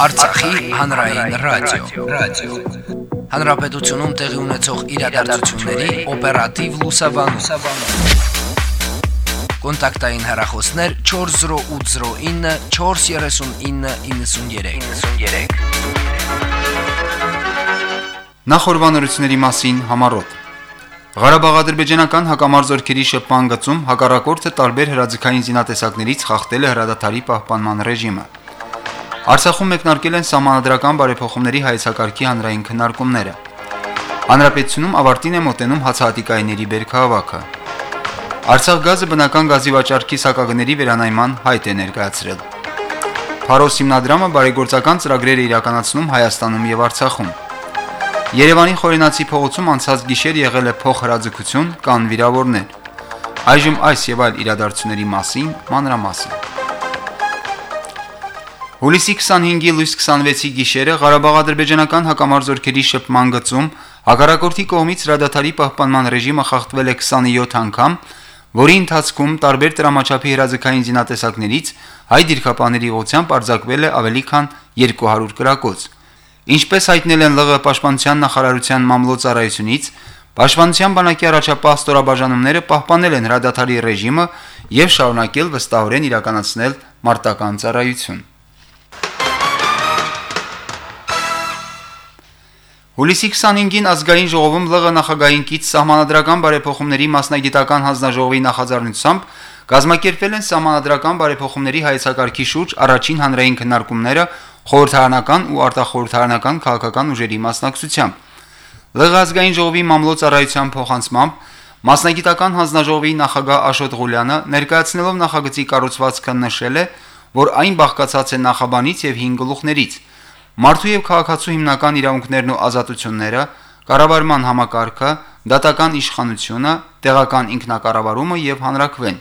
Արցախի հանրային ռադիո, ռադիո։ Հանրապետությունում տեղի ունեցող իրադարձությունների օպերատիվ լուսաբանում։ Կոնտակտային հեռախոսներ 40809 43993։ 93։ Նախորbanությունների մասին համառոտ Ղարաբաղ-ադրբեջանական հակամարձօրքերի շփման գծում հակառակորդը տարբեր հրաձգային զինատեսակներից խախտել է հրադադարի պահպանման ռեժիմը։ Արցախում մեկնարկել են համանդրական բարեփոխումների հայեցակարգի հանրային քննարկումները։ Հանրապետությունում ավարտին է մոտենում հացահատիկայինների բերքահավաքը։ Արցախ գազը բնական գազի վաճառքի սակագների վերանայման հայտ է ներկայացրել։ Փարոս հիմնադրամը բարեգործական ծրագրեր է իրականացնում Հայաստանում եւ Արցախում։ Երևանի Խորենացի փողոցում անցած գիշեր եղել է փոխհրաձգություն կան վիրավորներ։ Այժմ այս եւ այլ իրադարձությունների մասին մանրամասն։ Հուլիսի 25-ի լույս 26-ի գիշերը Ղարաբաղ-ադրբեջանական հակամարձօրքերի շփման գծում հակառակորդի կողմից հրադադարի պահպանման ռեժիմը խախտվել է 27 անգամ, որի ընթացքում տարբեր տրամաչափի հրաձգային զինատեսակներից հայ դիրքապաների ուղությամբ արձակվել է ավելի քան 200 կրակոց։ Ինչպես հայտնել են ԼՂ պաշտպանության նախարարության մամլոյցարայությունից, Պաշտպանության բանակի առաջապահ ստորաբաժանումները պահպանել են հրադադարի ռեժիմը եւ շարունակել վստահորեն իրականացնել մարտական ծառայություն։ Հուլիսի 25-ին ազգային ժողովում ԼՂ նախագահային կից սահմանադրական բարեփոխումների մասնագիտական հանձնաժողովի նախաձեռնությամբ կազմակերպվել են սահմանադրական բարեփոխումների հայեցակարգի շուրջ առաջին հանրային քննարկումները խորհրդարանական ու արտախորհրդարանական քաղաքական ուժերի մասնակցությամբ։ ԼՂ ազգային ժողովի մամլոյցարայության փոխանցմամբ մասնագիտական հանձնաժողովի նախագահ Աշոտ Ղուլյանը ներկայացնելով նախագծի կառուցվածքը նշել է, որ այն բաղկացած է նախաբանից եւ 5 գլուխներից Մարդու եւ քաղաքացու հիմնական իրավունքներն ու ազատությունները, կառավարման համակարգը, դատական իշխանությունը, տեղական ինքնակառավարումը եւ հանրակրվեն։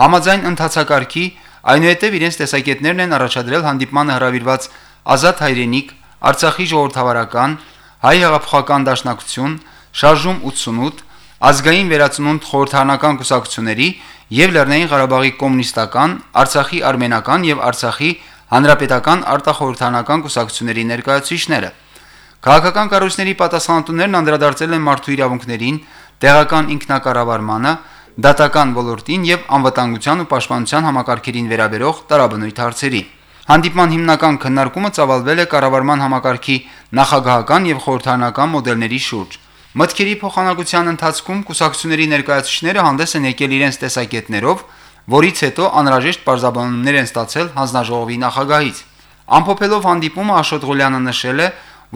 Համաձայն ընթացակարգի այնուհետև իրենց տեսակետներն են առաջադրել հանդիպմանը հրավիրված Ազատ հայրենիք, Արցախի ժողովրդավարական, Հայ հեղափոխական դաշնակցություն, Շարժում 88, ազգային վերացնունդ խորհրդարանական կուսակցությունների եւ Լեռնային Ղարաբաղի կոմունիստական, Արցախի արմենական եւ Արցախի հանրապետական արտախորհրդանական կուսակցությունների ներկայացուցիչները։ Քաղաքական կառույցների պատասխանատուներն անդրադարձել են մարդու իրավունքներին, տեղական ինքնակառավարմանը, դատական ոլորտին եւ անվտանգության ու պաշտպանության համակարգերին վերաբերող տարաբնույթ հարցերի։ Հանդիպման հիմնական քննարկումը ծավալվել է կառավարման համակարգի նախագահական եւ խորհրդարանական մոդելների շուրջ։ Մտքերի փոխանակության ընթացքում կուսակցությունների ներկայացուցիչները հանդես են եկել իրենց տեսակետներով, որից հետո անհրաժեշտ բարձաբանումներ են ստացել հանձնաժողովի նախագահից։ Ամփոփելով հանդիպումը Աշոտ Ղուլյանը նշել է,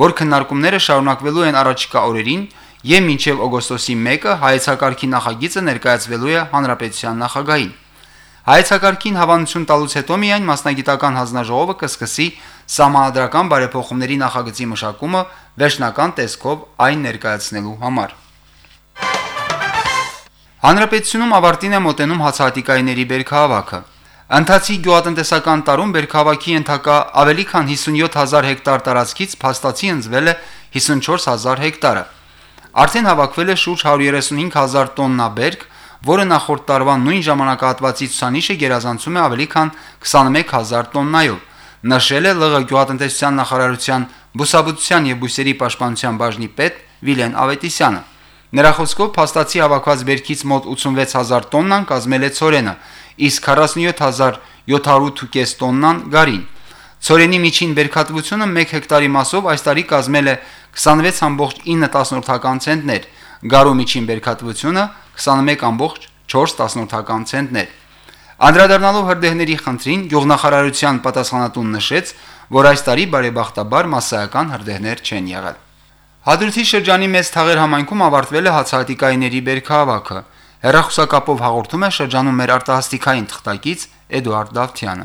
որ քննարկումները շարունակվելու են առաջիկա օրերին եւ մինչեւ օգոստոսի 1-ը հայեցակարգի նախագիծը ներկայացվելու է հանրապետության նախագահին։ Հայեցակարգին հավանություն տալուց հետո միայն մասնագիտական հանձնաժողովը կսկսի սահմանադրական բարեփոխումների նախագծի մշակումը վերջնական տեսքով այն ներկայացնելու համար։ Հանրապետությունում ավարտին է մոտենում հացահատիկայինների բերքահավաքը։ Ընթացիկ գյուղատնտեսական տարում բերքահավաքի ենթակա ավելի քան 57000 հեկտար տարածքից փաստացի ընձվել է 54000 հեկտարը։ Արդեն հավաքվել է շուրջ 135000 տոննա բերք, որը նախորդ տարվա նույն ժամանակահատվածի ցուցանիշը գերազանցում է ավելի քան 21000 տոննայով։ Նշել է ԼՂ գյուղատնտեսության նախարարության բուսաբուծության եւ բույսերի պաշտպանության բաժնի պետ Վիլեն Ավետիսյանը։ Նրա խոսքով փաստացի հավաքված բերքից մոտ 86000 տոննան կազմել է ցորենը, իսկ 47708.5 տոննան գարին։ Ցորենի միջին բերքատվությունը 1 հեկտարի մասով այս տարի կազմել է 26.9 ցենտներ, գարու միջին բերքատվությունը 21.4 ցենտներ։ Անդրադառնալով հրդեհների խնդրին գյուղնախարարության պատասխանատուն նշեց, որ այս տարի բարեբախտաբար massայական հրդեհներ չեն եղել։ Հադրութի շրջանի մեծ թաղեր համայնքում ավարտվել է հացահատիկայինների բերքահավաքը։ Հերախոսակապով հաղորդում է շրջանում մեր արտահասթիկային թղթակից Էդուարդ Դավթյանը։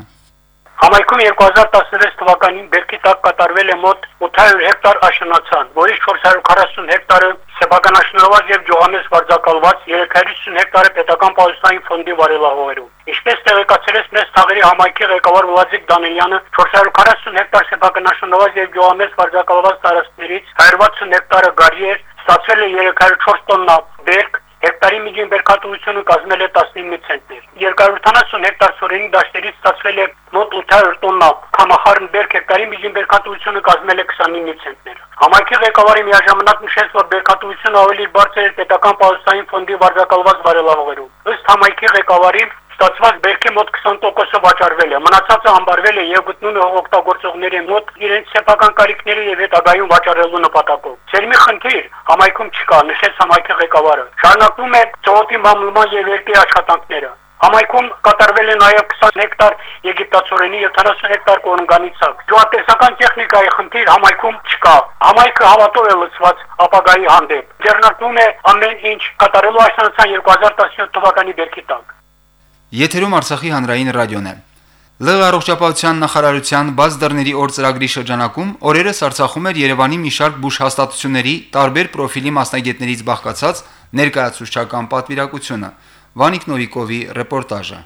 Համայնքում 2016 թվականին բերքի տակ կատարվել է մոտ 800 հեկտար աշնանացան, որից 440 հեկտարը սեփականաշնորհված եւ ջողամես վարձակալված, 350 հեկտարը պետական պահեստային ֆոնդի վարելահողերում։ Ինչպես տեղեկացրեց մեծ թաղերի համայնքի ղեկավար Վլադիկ Դանելյանը, 440 հեկտար սեփականաշնորհված եւ ջողամես վարձակալված տարածքներից 160 հեկտարը գարի էր, ստացվել է 304 տոննա բերք, Հեկտարի միջին բերքատվությունը կազմել է 19 ցենտներ։ 270 հեկտար սորենի դաշտերից ստացվել է մոտ 800 տոննա կամախառն բերք, հեկտարի միջին բերքատվությունը կազմել է 29 ցենտներ։ Համայնքի ղեկավարի միաժամանակ նշեց, որ բերքատվությունը ավելի բարձր է պետական պահոստային ֆոնդի վարձակալված բարելավներում։ Ըստ համայնքի ղեկավարի ստացված բերքի մոտ 20%-ը վաճառվել է, մնացածը համբարվել է եւ գտնում է օգտագործողների մոտ իրենց սեփական կարիքների եւ հետագայում վաճառելու նպատակով։ Ցերմի խնդիր համայնքում չկա, նշեց համայնքի ղեկավարը։ Շարունակվում է ծովի մամուլման եւ երկրի աշխատանքները։ Համայնքում կատարվել է նաև 20 հեկտար եգիպտացորենի եւ 40 հեկտար կորունգանի ցակ։ Գյուղատնտեսական տեխնիկայի խնդիր համայնքում չկա։ Համայնքը հավատով է լցված ապագայի հանդեպ։ Ձեռնարկվում է ամեն ինչ կատարելու աշնանացան 2017 թվականի բերքի տակ։ Եթերում Արցախի հանրային ռադիոն է։ ԼՂ առողջապահության նախարարության բաց դռների օր ծրագրի շրջանակում օրերս Արցախում էր Երևանի մի շարք բուժ հաստատությունների տարբեր պրոֆիլի մասնագետներից բաղկացած ներկայացուցչական պատվիրակությունը։ Վանիկ Նովիկովի ռեպորտաժը։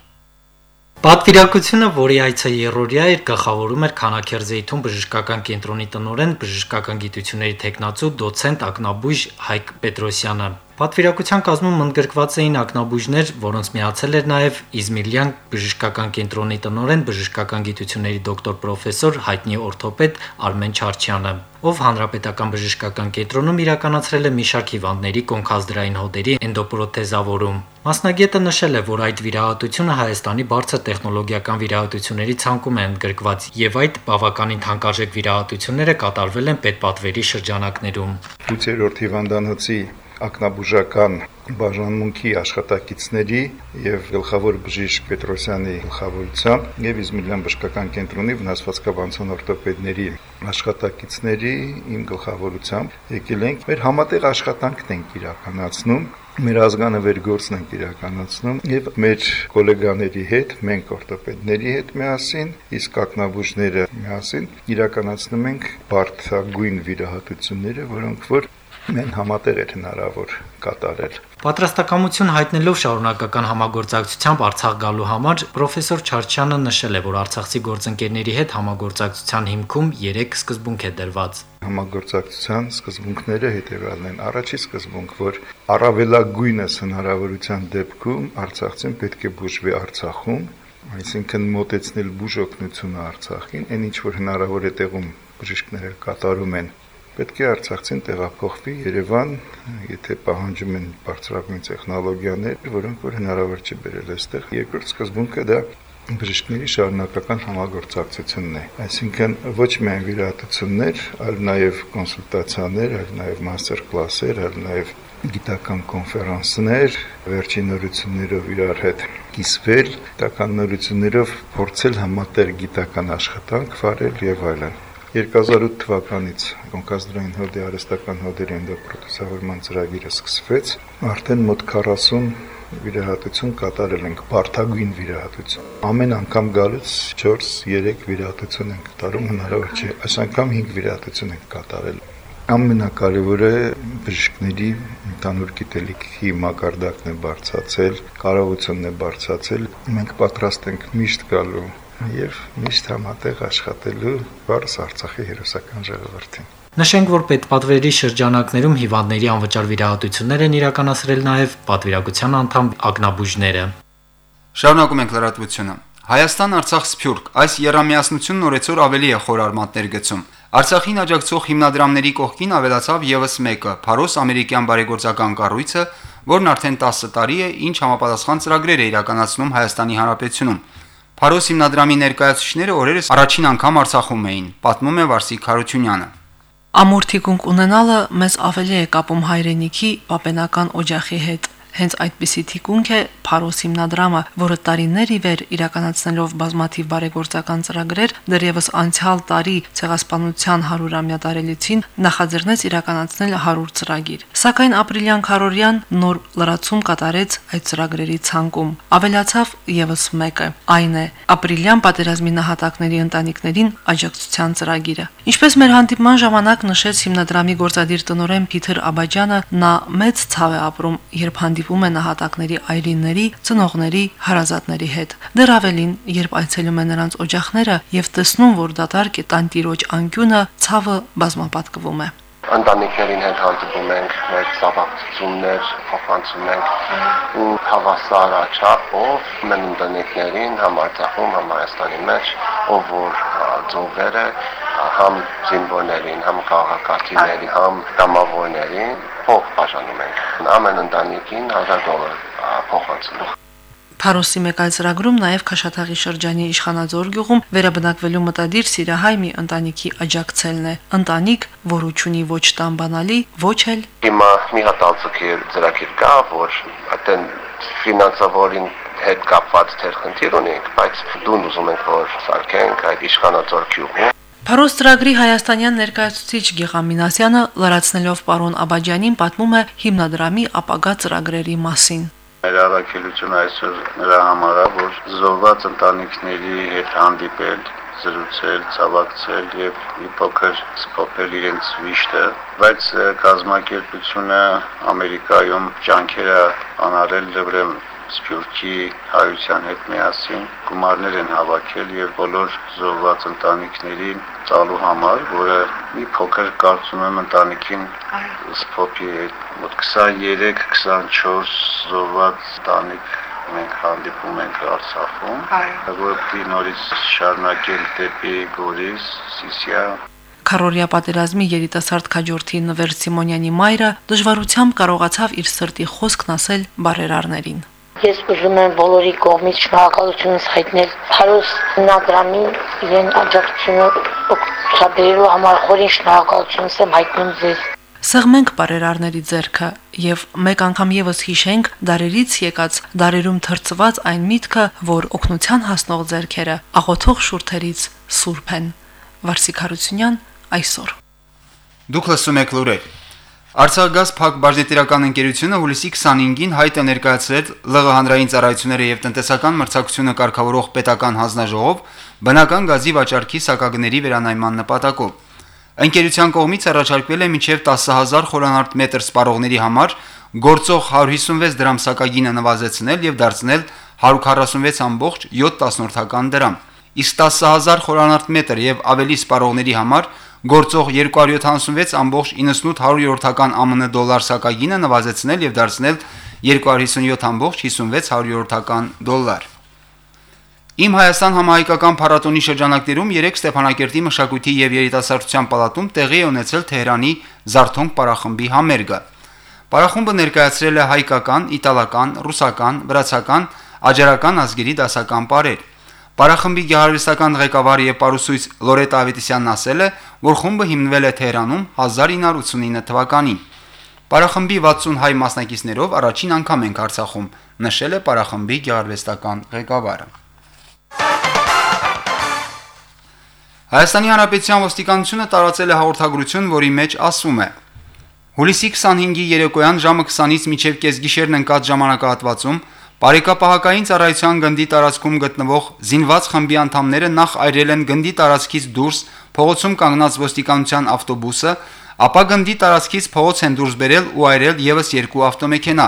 Պատվիրակությունը, որի այցը երրորդյա էր, գլխավորում էր Խանաքերձեյթուն բժշկական կենտրոնի տնօրեն բժշկական գիտությունների տեխնացու դոցենտ Ակնաբույժ Հայկ Պետրոսյանը։ Պատվիրակության կազմում ընդգրկված էին ակնաբույժներ, որոնց միացել էր նաև Իզմիլյան բժշկական կենտրոնի տնօրեն բժշկական գիտությունների դոկտոր պրոֆեսոր հայտնի օրթոպեդ Արմեն Չարչյանը, ով հանրապետական բժշկական կենտրոնում իրականացրել է մի շարք հիվանդների կոնքազդրային հոդերի էնդոպրոթեզավորում։ Մասնագետը նշել է, որ այդ վիրահատությունը Հայաստանի բարձր տեխնոլոգիական վիրահատությունների ցանկում է ընդգրկված եւ այդ բավականին թանկարժեք վիրահատությունները կատարվել են պետպատվերի շրջանակներում։ 8-րդ հիվանդանոցի ակնաբուժական բաժանմունքի աշխատակիցների եւ գլխավոր բժիշկ Պետրոսյանի գլխավորությամբ եւ Իզմիլյան բժշկական կենտրոնի վնասվածքաբանության օրթոպեդների աշխատակիցների իմ գլխավորությամբ եկել ենք մեր համատեղ աշխատանքն ենք իրականացնում մեր ազգանը վերգործն ենք իրականացնում եւ մեր գոլեգաների հետ, մենք օրթոպեդների հետ միասին, իսկ ակնաբուժները միասին իրականացնում ենք բարթագույն վիրահատությունները, որոնք որ մեն համատեղ էր հնարավոր կատարել։ Պատրաստակամություն հայտնելով շարունակական համագործակցությամբ Արցախ գալու համար պրոֆեսոր Չարչյանը նշել է, որ Արցախցի գործընկերների հետ համագործակցության հիմքում 3 սկզբունք է դրված։ Համագործակցության սկզբունքները հետևյալն են. առաջի սկզբունք, որ առավելագույնս հնարավորության դեպքում Արցախցին պետք է բուժվի Արցախում, այսինքն մոտեցնել բուժօգնությունը Արցախին, այն ինչ որ հնարավոր է տեղում բժիշկները կատարում են պետք է Արցախցին տեղափոխվի Երևան, եթե պահանջում են բարձրագույն տեխնոլոգիաներ, որոնք որ հնարավոր չի բերել այստեղ։ Երկրորդ սկզբունքը դա բժիշկների շարունակական համագործակցությունն է։ Այսինքն ոչ միայն վիրահատություններ, այլ նաև կոնսուլտացիաներ, այլ նաև մաստեր կլասեր, այլ նաև գիտական կոնֆերանսներ, վերջին նորություններով իրար հետ կիսվել, գիտական նորություններով փորձել համատեղ գիտական աշխատանք վարել եւ այլն։ 2008 թվականից կոնկասդրային հոդի արհեստական հոդերի էնդոպրոթեզավորման ծրագիրը սկսվեց, արդեն մոտ 40 վիրահատություն կատարել ենք, բարթագույն վիրահատություն։ Ամեն անգամ գալուց 4-3 վիրահատություն ենք կատարում, հնարավոր չէ, այս անգամ 5 վիրահատություն ենք կատարել։ Ամենակարևորը բժիշկների ընդհանուր գիտելիքի մակարդակն է բարձրացել, կարողությունն է բարձրացել։ Մենք պատրաստ ենք միշտ գալու եւ միշտ համատեղ աշխատելու բարձ Արցախի հերոսական ժողովրդին։ Նշենք, որ պետպատվերի շրջանակներում հիվանդների անվճար վիրահատություններ են իրականացրել նաև պատվիրակության անդամ ակնաբուժները։ Շարունակում ենք լրատվությունը։ Հայաստան-Արցախ Սփյուռք այս երամիասնությունն օրեցօր ավելի է խորարմաններ գցում։ Արցախին աջակցող հիմնադրամների կողքին ավելացավ եւս մեկը՝ Փարոս ամերիկյան բարեգործական կառույցը, որն արդեն 10 տարի է ինչ համապատասխան ծրագրեր է իրականացնում Հայաստանի Հանրապետությունում։ Փարոս հիմնադրամի ներկայացուցիչները օրերս առաջին անգամ Արցախում էին, պատմում է Վարսիկ Խարությունյանը։ Ամորթիկունք ունենալը մեզ ավելի է կապում հայրենիքի պապենական օջախի հետ։ Հենց այդպիսի թիկունք է Փարոս հիմնադրամը, որը տարիներ ի վեր իրականացնելով բազմաթիվ բարեգործական ծրագրեր, դեռևս անցյալ տարի ցեղասպանության 100-ամյա տարելիցին նախաձեռնեց իրականացնել 100 ծրագիր։ Սակայն ապրիլյան Խարորյան նոր լրացում կատարեց այդ ծրագրերի ցանկում։ Ավելացավ եւս մեկը, այն է ապրիլյան պատերազմի նահատակների ընտանիքներին աջակցության ծրագիրը։ Ինչպես մեր հանդիպման ժամանակ նշեց հիմնադրամի գործադիր տնօրեն Փիթեր Աբաջյանը, նա մեծ ցավ է ապրում, երբ հանդիպ հանդիպում է նահատակների այրինների, ծնողների, հարազատների հետ։ Դեռ ավելին, երբ այցելում է նրանց օջախները եւ տեսնում, որ դատարկ է տանտիրոջ անկյունը, ցավը բազմապատկվում է։ ընտանիքներին հետ հանդիպում ենք, մեր ծավալություններ փոխանցում ենք ու հավասար աչափով մեն ընտանիքներին համ Արցախում, համ Հայաստանի մեջ, ով որ ծովեր է, համ զինվորներին, համ քաղաքացիներին, համ կամավորներին փող բաժանում ենք։ Ամեն ընտանիքին 1000 դոլար փոխանցում Փարոսի մեկ այլ ծրագրում նաև Քաշաթաղի շրջանի Իշխանաձոր գյուղում վերաբնակվելու մտադիր սիրահայ մի ընտանիքի աջակցելն է։ Ընտանիք, որ ունի ոչ տան բանալի, ոչ էլ Հիմա մի հատ անցկեր ծրագիր կա, որ այդեն ֆինանսավորին հետ կապված թեր խնդիր ունենք, բայց դուն ուզում ենք որ սարքենք այդ Իշխանաձոր գյուղում Փարոս ծրագրի հայաստանյան ներկայացուցիչ Գեգամինասյանը լրացնելով պարոն Աբաջանին պատմում է հիմնադրամի ապագա ծրագրերի մասին։ Մեր առաքելությունը այսօր նրա համար է, որ զոհված ընտանիքների հետ հանդիպել, զրուցել, ցավակցել եւ մի փոքր սփոփել իրենց վիշտը, բայց կազմակերպությունը Ամերիկայում ջանքերը անարել ուրեմն Սփյուռքի հայության հետ միասին գումարներ են հավաքել եւ բոլոր զոհված ընտանիքներին ծալու համար, որը մի փոքր կարծում եմ ընտանիքին սփոփի մոտ 23-24 զոհված ընտանիք մենք հանդիպում ենք Արցախում, որը նորից շարունակել դեպի Գորիս, Սիսիա, Քարորիա պատերազմի երիտասարդ քաջորդի Նվեր Սիմոնյանի մայրը դժվարությամբ կարողացավ իր սրտի խոսքն ասել բարերարներին։ Ես ուզում եմ բոլորի կողմից շնորհակալությունս հայտնել Փարոս Նադրամին իրեն աջակցությունը ցաբերելու համար խորին շնորհակալությունս եմ հայտնում ձեզ։ Սեղմենք բարերարների ձեռքը եւ մեկ անգամ եւս հիշենք դարերից եկած դարերում թրծված այն միտքը, որ օկնության հասնող ձեռքերը աղոթող շուրթերից սուրբ են։ Վարսիկ Հարությունյան այսօր։ Դուք լսում եք լուրեր։ Արցախգազ փակ բաժնետիրական ընկերությունը հուլիսի 25-ին հայտ է ներկայացրել ԼՂ հանրային ծառայությունները եւ տնտեսական մրցակցությունը կարգավորող պետական հանձնաժողով բնական գազի վաճառքի սակագների վերանայման նպատակով։ Ընկերության կողմից առաջարկվել է մինչև 10000 խորանարդ մետր սպառողների համար գործող 156 դրամ սակագինը նվազեցնել եւ դարձնել 146.7 դրամ։ Իսկ 10000 խորանարդ մետր եւ ավելի սպառողների համար գործող 276.98 ԱՄՆ դոլար սակագինը նվազեցնել եւ դարձնել 257.56 դոլար։ Իմ Հայաստան համահայկական փառատոնի շրջանակներում 3 Ստեփանակերտի մշակույթի եւ երիտասարդության պալատում տեղի է ունեցել Թեհրանի Զարթոնք պարախմբի համերգը։ Պարախումբը ներկայացրել է հայկական, իտալական, ռուսական, վրացական, աջարական ազգերի դասական պարեր։ Պարախմբի գեղարվեստական ղեկավար եւ պարուսույց Լորետ Ավետիսյանն ասել է, որ խումբը հիմնվել է Թեհրանում 1989 թվականին։ Պարախմբի 60 հայ մասնակիցներով առաջին անգամ ենք Արցախում, նշել է Պարախմբի գեղարվեստական ղեկավարը։ Հայաստանի Հանրապետության ոստիկանությունը տարածել է հաղորդագրություն, որի մեջ ասում է. Հուլիսի 25-ի երեկոյան ժամը 20-ից մինչև կեսգիշերն ընկած ժամանակահատվածում Բարեկապահակային ծառայության գնդի տարածքում գտնվող զինված խմբի անդամները նախ այրել են գնդի տարածքից դուրս փողոցում կանգնած ոստիկանության ավտոբուսը, ապա գնդի տարածքից փողոց են դուրս բերել ու այրել եւս երկու ավտոմեքենա։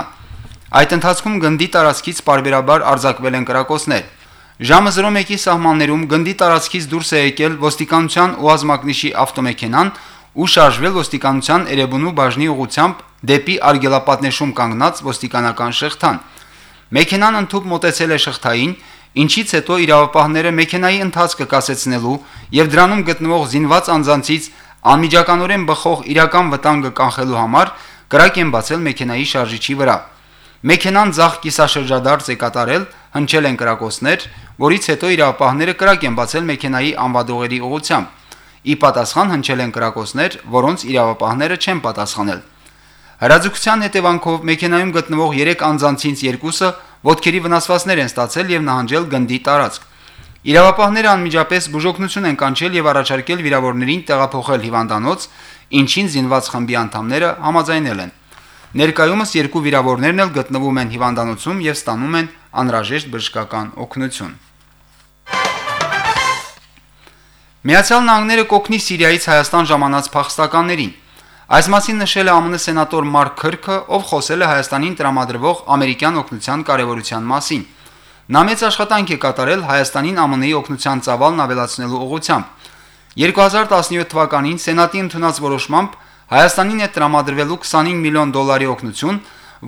Այդ ընթացքում գնդի տարածքից parberabar արձակվել են կրակոցներ։ Ժամը 01-ի սահմաններում գնդի տարածքից դուրս է եկել ոստիկանության ՈՒԱԶ-մակնիշի ավտոմեքենան ու շարժվել ոստիկանության Էրեբունու բաժնի ուղությամբ դեպի Արգելապատնեշում կանգնած ոստիկանական շղթան։ Մեքենան ընդཐུպ մոտեցել է շղթային, ինչից հետո իրավապահները մեքենայի ընթացքը կասեցնելու եւ դրանում գտնվող զինված անձանցից անմիջականորեն բխող իրական վտանգը կանխելու համար կրակ են բացել մեքենայի շարժիչի վրա։ Մեքենան ցախ կիսաշրջադարձ է կատարել, հնչել են կրակոցներ, որից հետո իրավապահները կրակ են բացել մեքենայի անվադողերի ուղությամբ։ Ի պատասխան հնչել են կրակոցներ, որոնց իրավապահները չեն պատասխանել։ Հրաձգության հետևանքով մեքենայում գտնվող 3 անձանցից երկուսը ոտքերի վնասվածքներ են ստացել եւ նահանջել գնդի տարածք։ Իրավապահները անմիջապես բուժօգնություն են կանչել եւ առաջարկել վիրավորներին տեղափոխել հիվանդանոց, ինչին զինված խմբի անդամները համաձայնել են։ Ներկայումս երկու վիրավորներն էլ գտնվում են հիվանդանոցում եւ ստանում են անհրաժեշտ բժշկական օգնություն։ Միացյալ Նահանգները կոգնի Սիրիայից Հայաստան ժամանած փախստականներին։ Այս մասին նշել է ԱՄՆ սենատոր Մարկ Քըրքը, ով խոսել է Հայաստանին տրամադրվող ամերիկյան օգնության կարևորության մասին։ Նա մեծ աշխատանք է կատարել Հայաստանին ԱՄՆ-ի օգնության ծավալն ավելացնելու ուղղությամբ։ 2017 թվականին Սենատի ընդունած որոշմամբ Հայաստանին է տրամադրվելու 25 միլիոն դոլարի օգնություն,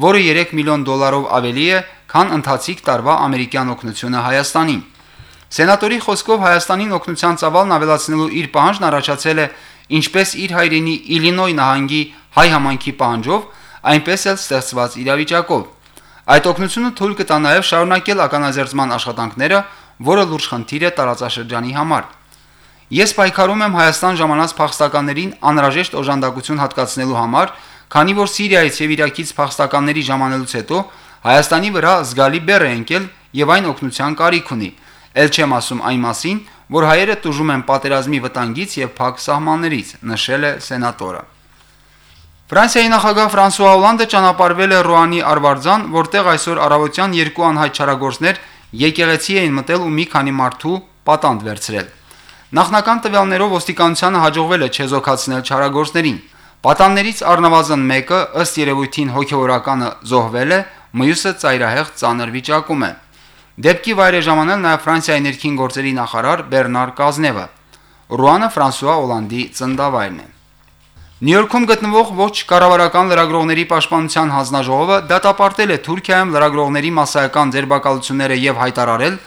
որը 3 միլիոն դոլարով ավելի է, քան ընթացիկ տարվա ամերիկյան օգնությունը Հայաստանին։ Սենատորի խոսքով Հայաստանին օգնության ծավալն ավելացնելու իր պահանջն առաջացել է ինչպես իր հայրենի Իլինոյ նահանգի հայ համայնքի պահանջով, այնպես էլ ստեղծված իրավիճակով։ Այդ օգնությունը թույլ կտա նաև շարունակել ականաձերծման աշխատանքները, որը լուրջ խնդիր է տարածաշրջանի համար։ Ես պայքարում եմ Հայաստան ժամանած փախստականներին անհրաժեշտ օժանդակություն հատկացնելու համար, քանի որ Սիրիայից եւ Իրաքից փախստականների ժամանելուց հետո Հայաստանի վրա զգալի բեռ է ընկել եւ այն օգնության կարիք ունի։ Էլ չեմ ասում այն մասին, որ հայերը տուժում են պատերազմի վտանգից եւ փակ սահմաններից, նշել է սենատորը։ Ֆրանսիայի նախագահ Ֆրանսուଆ Հոլանդը ճանապարհվել է Ռուանի Արվարձան, որտեղ այսօր առավոտյան երկու անհայտ չարագործներ եկեղեցի էին մտել ու մի քանի մարդու պատանդ վերցրել։ Նախնական տվյալներով ոստիկանությանը հաջողվել է չեզոքացնել չարագործներին։ Պատաններից առնվազն մեկը ըստ երևույթին հոգեորականը զոհվել է, մյուսը ծայրահեղ ծանր վիճակում է։ Դեպքի վայր է ժամանել նաև Ֆրանսիայի ներքին գործերի նախարար Բեռնար Կազնևը։ Ռուանը Ֆրանսուଆ Օլանդի ծնդավայրն է։ Նյու-Յորքում գտնվող ոչ կառավարական լրագրողների պաշտպանության հանձնաժողովը դատապարտել է Թուրքիայում լրագրողների massայական ձերբակալությունները եւ հայտարարել,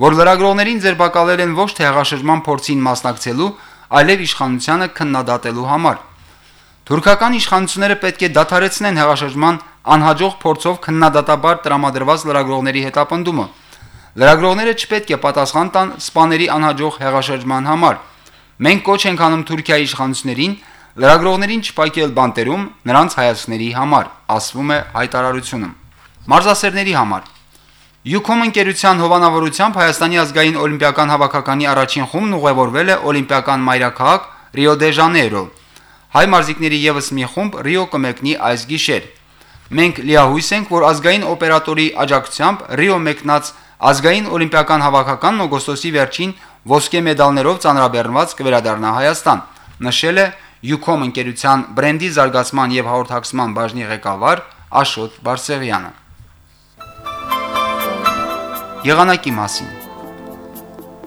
որ լրագրողներին ձերբակալել են ոչ թե հեղաշրջման փորձին մասնակցելու, այլև իշխանությանը քննադատելու համար։ Թուրքական իշխանությունները պետք է դադարեցնեն հեղաշրջման անհաջող փորձով քննադատաբար տրամադրված լրագրողների հետապնդումը։ Լրագրողները չպետք է պատասխան տան սպաների անհաջող հեղաշրջման համար։ Մենք կոչ ենք անում Թուրքիայի իշխանություններին լրագրողներին չպայքել բանտերում նրանց հայացքների համար, ասվում է հայտարարությունում։ Մարզասերների համար Յուքոմ ընկերության հովանավորությամբ Հայաստանի ազգային օլիմպիական հավաքականի առաջին խումբն ուղևորվել է օլիմպիական մայրաքաղաք Ռիո դե Ժանեյրո։ Հայ մարզիկների եւս մի խումբ Ռիո կմեկնի այս գիշեր։ Մենք լիահույս ենք, որ ազգային օպերատորի աջակցությամբ Ռիո մեկնած ազգային օլիմպիական հավաքականն օգոստոսի վերջին ոսկե մեդալներով ծանրաբեռնված կվերադառնա Հայաստան, նշել է Յուքոմ ընկերության բրենդի զարգացման եւ հաղորդակցման բաժնի ղեկավար Աշոտ Բարսեղյանը։ Եղանակի մասին.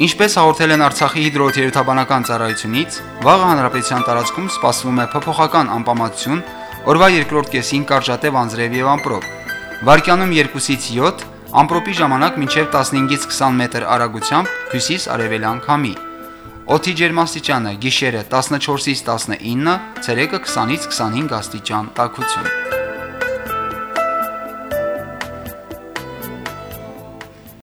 Ինչպես հաղորդել են Արցախի հիդրոթերապևտաբանական ծառայությունից, վաղը հանրապետության տարածքում սպասվում է փոփոխական անպամատություն, օրվա երկրորդ կեսին կարճատև անձրև եւ ամպրոպ։ Վարկյանում 2-ից 7, ամպրոպի ժամանակ մինչև 15-ից 20 մետր արագությամբ հյուսիս-արևելյան քամի։ Օդի ջերմաստիճանը՝ գիշերը 14-ից 19, ցերեկը 20-ից 25 աստիճան տաքություն։